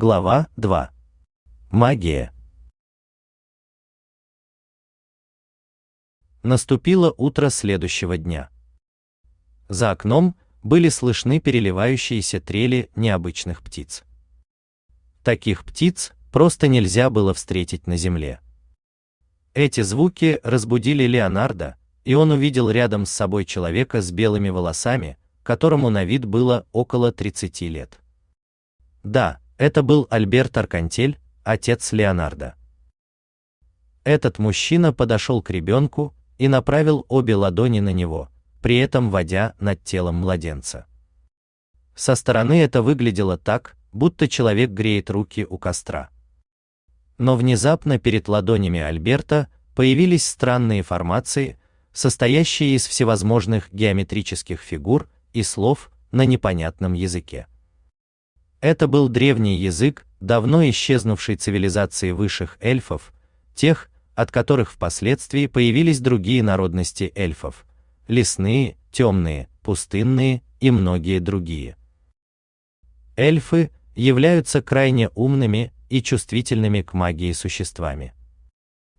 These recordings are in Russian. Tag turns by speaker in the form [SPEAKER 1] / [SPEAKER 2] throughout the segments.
[SPEAKER 1] Глава 2. Магия. Наступило утро следующего дня. За окном были слышны переливающиеся трели необычных птиц. Таких птиц просто нельзя было встретить на земле. Эти звуки разбудили Леонардо, и он увидел рядом с собой человека с белыми волосами, которому на вид было около 30 лет. Да, это был Альберт Аркантель, отец Леонардо. Этот мужчина подошел к ребенку и направил обе ладони на него, при этом водя над телом младенца. Со стороны это выглядело так, будто человек греет руки у костра. Но внезапно перед ладонями Альберта появились странные формации, состоящие из всевозможных геометрических фигур и слов на непонятном языке. Это был древний язык давно исчезнувшей цивилизации высших эльфов, тех, от которых впоследствии появились другие народности эльфов: лесные, темные, пустынные и многие другие. Эльфы являются крайне умными и чувствительными к магии существами.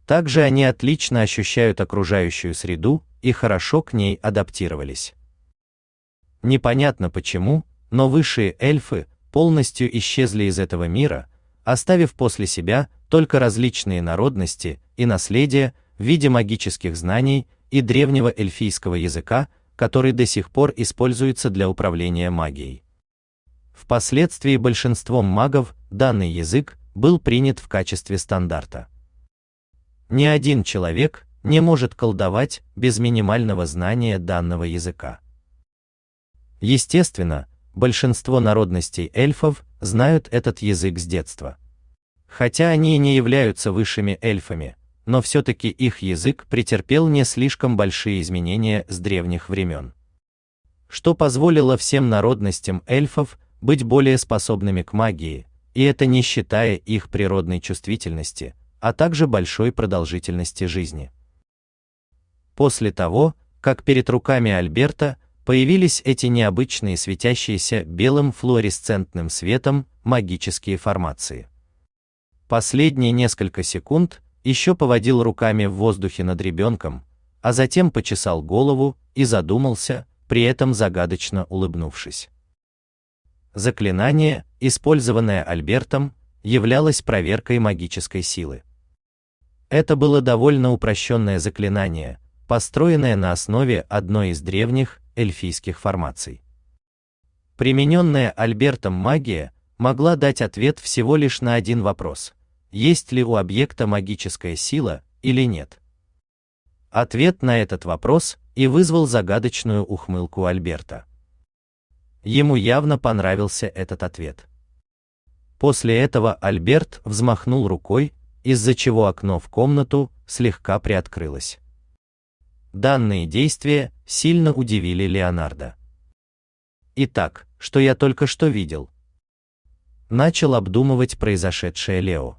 [SPEAKER 1] Также они отлично ощущают окружающую среду и хорошо к ней адаптировались. Непонятно почему, но высшие эльфы полностью исчезли из этого мира, оставив после себя только различные народности и наследие в виде магических знаний и древнего эльфийского языка, который до сих пор используется для управления магией. Впоследствии большинством магов данный язык был принят в качестве стандарта. Ни один человек не может колдовать без минимального знания данного языка. Естественно, большинство народностей эльфов знают этот язык с детства. Хотя они не являются высшими эльфами, но все-таки их язык претерпел не слишком большие изменения с древних времен. Что позволило всем народностям эльфов быть более способными к магии, и это не считая их природной чувствительности, а также большой продолжительности жизни. После того, как перед руками Альберта появились эти необычные светящиеся белым флуоресцентным светом магические формации. Последние несколько секунд еще поводил руками в воздухе над ребенком, а затем почесал голову и задумался, при этом загадочно улыбнувшись. Заклинание, использованное Альбертом, являлось проверкой магической силы. Это было довольно упрощенное заклинание, построенное на основе одной из древних эльфийских формаций. Примененная Альбертом магия могла дать ответ всего лишь на один вопрос: есть ли у объекта магическая сила или нет. Ответ на этот вопрос и вызвал загадочную ухмылку Альберта. Ему явно понравился этот ответ. После этого Альберт взмахнул рукой, из-за чего окно в комнату слегка приоткрылось. Данные действия сильно удивили Леонардо. Итак, что я только что видел? Начал обдумывать произошедшее Лео.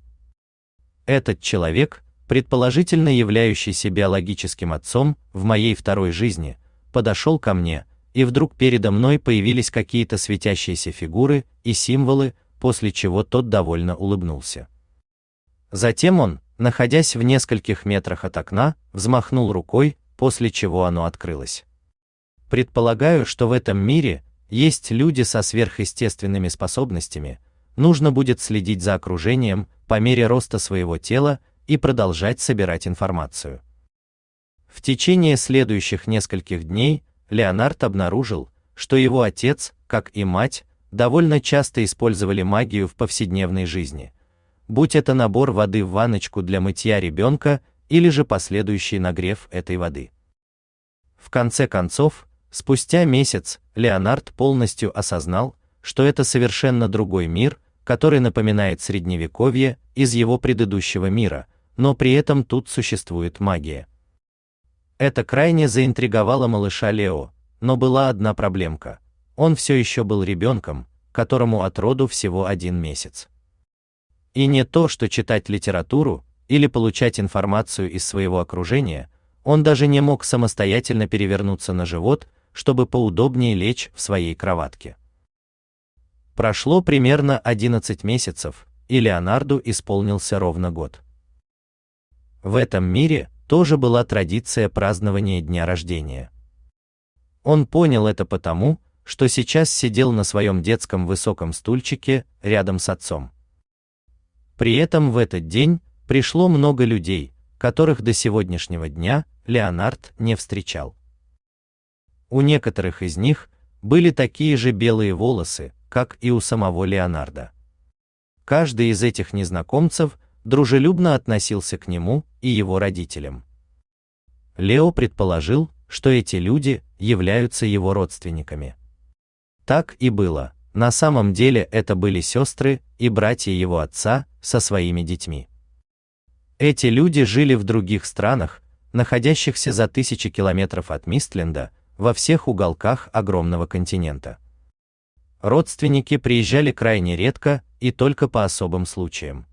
[SPEAKER 1] Этот человек, предположительно являющийся биологическим отцом в моей второй жизни, подошел ко мне, и вдруг передо мной появились какие-то светящиеся фигуры и символы, после чего тот довольно улыбнулся. Затем он, находясь в нескольких метрах от окна, взмахнул рукой, после чего оно открылось. Предполагаю, что в этом мире есть люди со сверхъестественными способностями. Нужно будет следить за окружением по мере роста своего тела и продолжать собирать информацию. В течение следующих нескольких дней Леонард обнаружил, что его отец, как и мать, довольно часто использовали магию в повседневной жизни, будь это набор воды в ванночку для мытья ребенка или же последующий нагрев этой воды. В конце концов, спустя месяц, Леонард полностью осознал, что это совершенно другой мир, который напоминает средневековье из его предыдущего мира, но при этом тут существует магия. Это крайне заинтриговало малыша Лео, но была одна проблемка. Он все еще был ребенком, которому от роду всего один месяц. И не то, что читать литературу или получать информацию из своего окружения, он даже не мог самостоятельно перевернуться на живот, чтобы поудобнее лечь в своей кроватке. Прошло примерно 11 месяцев, и Леонарду исполнился ровно год. В этом мире тоже была традиция празднования дня рождения. Он понял это потому, что сейчас сидел на своем детском высоком стульчике рядом с отцом. При этом в этот день пришло много людей, которых до сегодняшнего дня Леонард не встречал. У некоторых из них были такие же белые волосы, как и у самого Леонарда. Каждый из этих незнакомцев дружелюбно относился к нему и его родителям. Лео предположил, что эти люди являются его родственниками. Так и было. На самом деле это были сестры и братья его отца со своими детьми. Эти люди жили в других странах, находящихся за тысячи километров от Мистленда, во всех уголках огромного континента. Родственники приезжали крайне редко и только по особым случаям.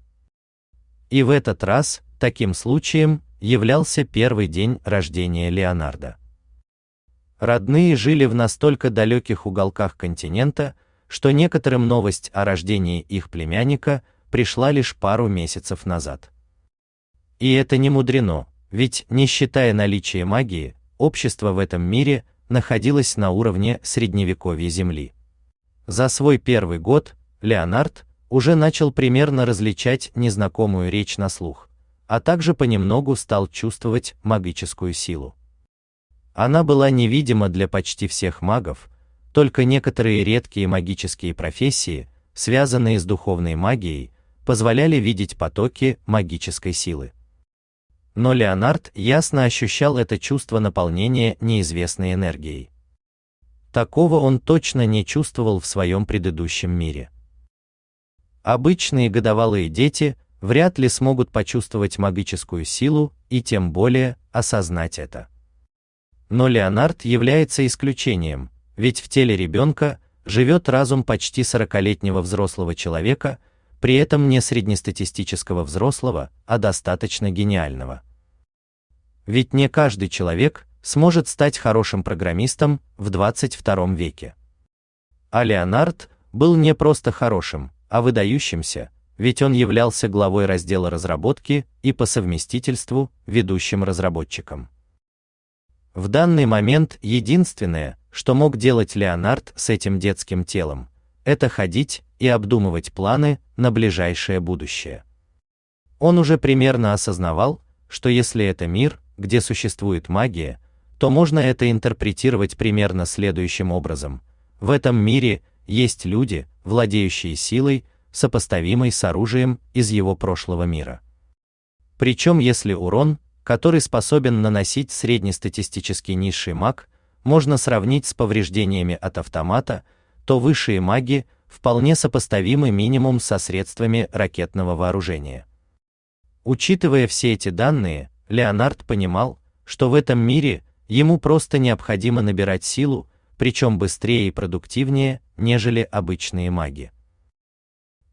[SPEAKER 1] И в этот раз таким случаем являлся первый день рождения Леонардо. Родные жили в настолько далеких уголках континента, что некоторым новость о рождении их племянника пришла лишь пару месяцев назад. И это не мудрено, ведь, не считая наличия магии, общество в этом мире находилось на уровне средневековья Земли. За свой первый год Леонард уже начал примерно различать незнакомую речь на слух, а также понемногу стал чувствовать магическую силу. Она была невидима для почти всех магов, только некоторые редкие магические профессии, связанные с духовной магией, позволяли видеть потоки магической силы. Но Леонард ясно ощущал это чувство наполнения неизвестной энергией. Такого он точно не чувствовал в своем предыдущем мире. Обычные годовалые дети вряд ли смогут почувствовать магическую силу и тем более осознать это. Но Леонард является исключением, ведь в теле ребенка живет разум почти сорокалетнего взрослого человека, при этом не среднестатистического взрослого, а достаточно гениального. Ведь не каждый человек сможет стать хорошим программистом в 22 веке. А Леонард был не просто хорошим, а выдающимся, ведь он являлся главой раздела разработки и по совместительству ведущим разработчиком. В данный момент единственное, что мог делать Леонард с этим детским телом, это ходить и обдумывать планы на ближайшее будущее. Он уже примерно осознавал, что если это мир, где существует магия, то можно это интерпретировать примерно следующим образом. В этом мире есть люди, владеющие силой, сопоставимой с оружием из его прошлого мира. Причем если урон, который способен наносить среднестатистический низший маг, можно сравнить с повреждениями от автомата, то высшие маги вполне сопоставимы минимум со средствами ракетного вооружения. Учитывая все эти данные, Леонард понимал, что в этом мире ему просто необходимо набирать силу, причем быстрее и продуктивнее, нежели обычные маги.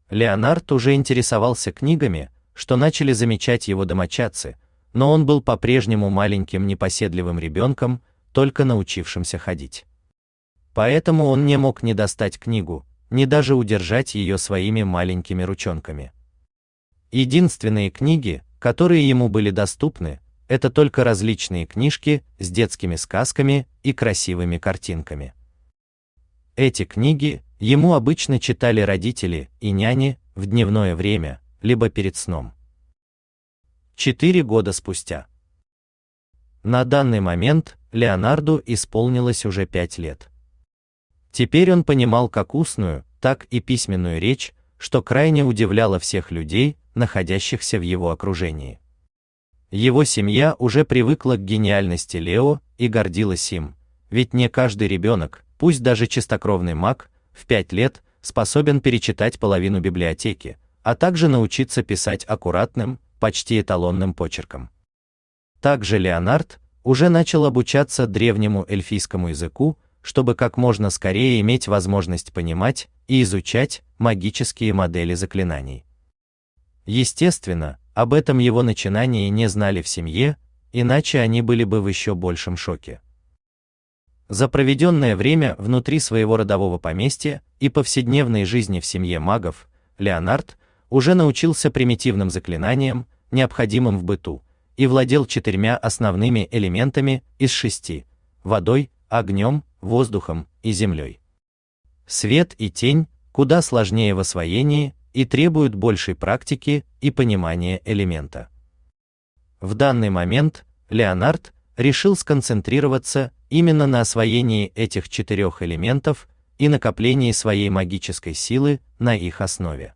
[SPEAKER 1] Леонард уже интересовался книгами, что начали замечать его домочадцы, но он был по-прежнему маленьким непоседливым ребенком, только научившимся ходить. Поэтому он не мог не достать книгу, ни даже удержать ее своими маленькими ручонками. Единственные книги, которые ему были доступны, это только различные книжки с детскими сказками и красивыми картинками. Эти книги ему обычно читали родители и няни в дневное время, либо перед сном. Четыре года спустя. На данный момент Леонарду исполнилось уже пять лет. Теперь он понимал как устную, так и письменную речь, что крайне удивляло всех людей, находящихся в его окружении. Его семья уже привыкла к гениальности Лео и гордилась им, ведь не каждый ребенок, пусть даже чистокровный маг, в пять лет способен перечитать половину библиотеки, а также научиться писать аккуратным, почти эталонным почерком. Также Леонард уже начал обучаться древнему эльфийскому языку, чтобы как можно скорее иметь возможность понимать и изучать магические модели заклинаний. Естественно, об этом его начинании не знали в семье, иначе они были бы в еще большем шоке. За проведенное время внутри своего родового поместья и повседневной жизни в семье магов, Леонард уже научился примитивным заклинаниям, необходимым в быту, и владел четырьмя основными элементами из шести: водой, огнем, воздухом и землей. Свет и тень куда сложнее в освоении и требуют большей практики и понимания элемента. В данный момент Леонард решил сконцентрироваться именно на освоении этих четырех элементов и накоплении своей магической силы на их основе.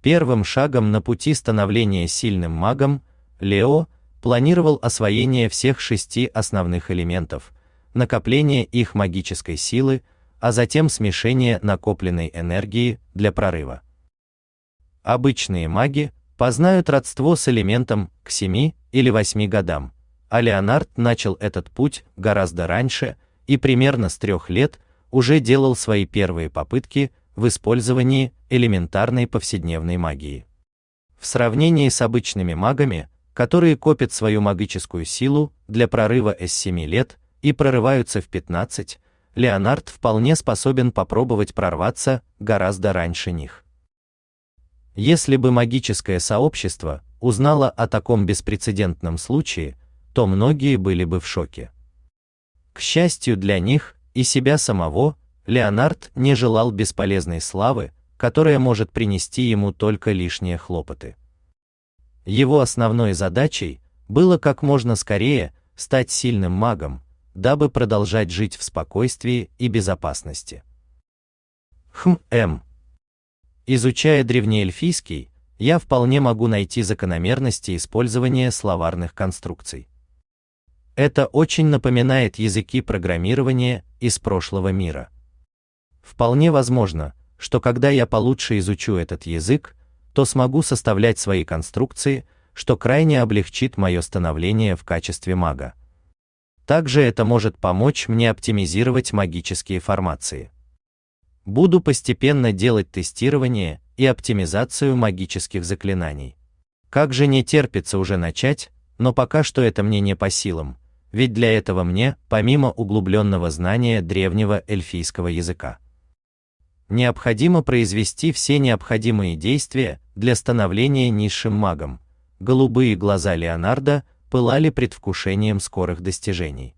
[SPEAKER 1] Первым шагом на пути становления сильным магом Лео планировал освоение всех шести основных элементов, накопление их магической силы, а затем смешение накопленной энергии для прорыва. Обычные маги познают родство с элементом к 7 или 8 годам, а Леонард начал этот путь гораздо раньше и примерно с трех лет уже делал свои первые попытки в использовании элементарной повседневной магии. В сравнении с обычными магами, которые копят свою магическую силу для прорыва с 7 лет и прорываются в 15, Леонард вполне способен попробовать прорваться гораздо раньше них. Если бы магическое сообщество узнало о таком беспрецедентном случае, то многие были бы в шоке. К счастью для них и себя самого, Леонард не желал бесполезной славы, которая может принести ему только лишние хлопоты. Его основной задачей было как можно скорее стать сильным магом, дабы продолжать жить в спокойствии и безопасности. Хм, М. Изучая древнеэльфийский, я вполне могу найти закономерности использования словарных конструкций. Это очень напоминает языки программирования из прошлого мира. Вполне возможно, что когда я получше изучу этот язык, то смогу составлять свои конструкции, что крайне облегчит мое становление в качестве мага. Также это может помочь мне оптимизировать магические формации. Буду постепенно делать тестирование и оптимизацию магических заклинаний. Как же не терпится уже начать, но пока что это мне не по силам, ведь для этого мне, помимо углубленного знания древнего эльфийского языка, необходимо произвести все необходимые действия для становления низшим магом. Голубые глаза Леонардо пылали предвкушением скорых достижений.